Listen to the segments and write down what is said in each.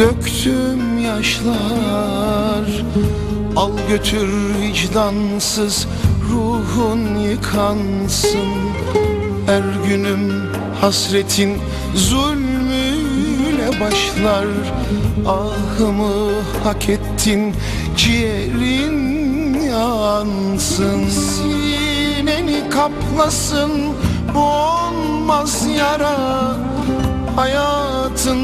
döktüm yaşlar. Al götür vicdansız ruhun yıkansın. Her günüm hasretin zulmüyle başlar. Ahımı hak ettin ciğerin yansın. Sineni kaplasın bu olmaz yara Hayatın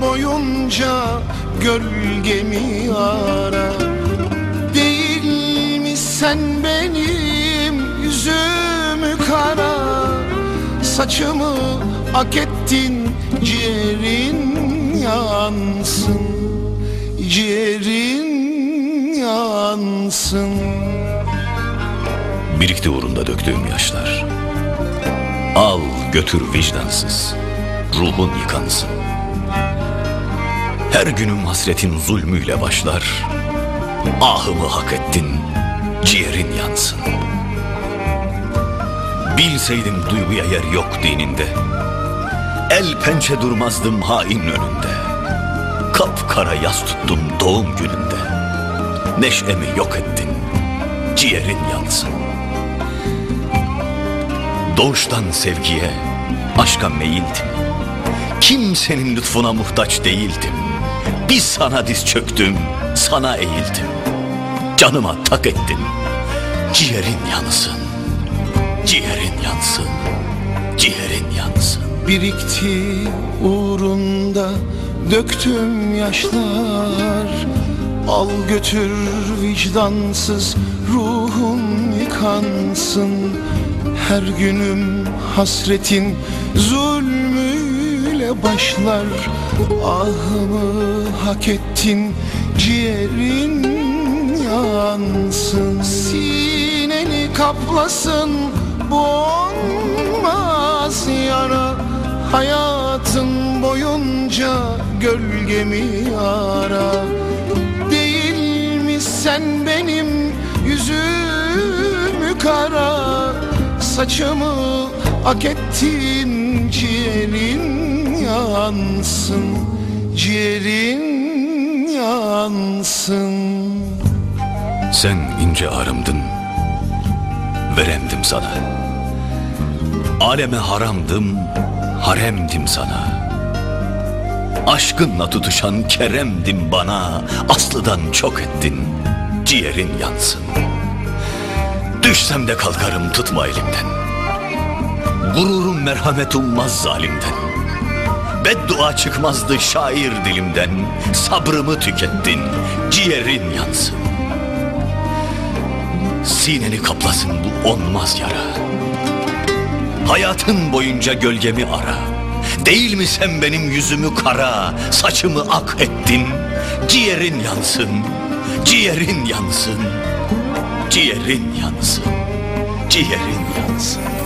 boyunca gölgemi ara. Değil mi sen benim yüzümü kara? Saçımı ak ettin ciğerin yansın. Ciğerin yansın. Birikti uğrunda döktüğüm yaşlar. Al götür vicdansız Ruhun yıkansın. Her günüm hasretin zulmüyle başlar. Ahımı hak ettin Ciğerin yansın. Bilseydim duyguya yer yok dininde. El pençe durmazdım hain önünde. Kapkara yas tuttum doğum gününde. Neşemi yok ettin Ciğerin yansın. Doğuştan sevgiye, aşka meyildim. Kimsenin lütfuna muhtaç değildim. Bir sana diz çöktüm, sana eğildim. Canıma tak ettin, ciğerin yansın. Ciğerin yansın, ciğerin yansın. Birikti uğrunda döktüm yaşlar Al götür vicdansız ruhun yıkansın Her günüm hasretin zulmüyle başlar. Ahımı hak ettin ciğerin yansın. Sineni kaplasın bu olmaz yara. Hayatın boyunca gölgemi ara. Değil mi sen benim yüzümü kara? Saçımı ak ettin ciğerin yansın Ciğerin yansın Sen ince arımdın, veremdim sana. Aleme haramdım, haremdim sana. Aşkınla tutuşan keremdim bana, aslıdan çok ettin, ciğerin yansın. Düşsem de kalkarım tutma elimden. Gururum merhamet ummaz zalimden. Beddua çıkmazdı şair dilimden, sabrımı tükettin, ciğerin yansın. Sineni kaplasın bu onmaz yara. Hayatın boyunca gölgemi ara. Değil mi sen benim yüzümü kara Saçımı ak ettin? Ciğerin yansın Ciğerin yansın. Ciğerin yansın Ciğerin yansın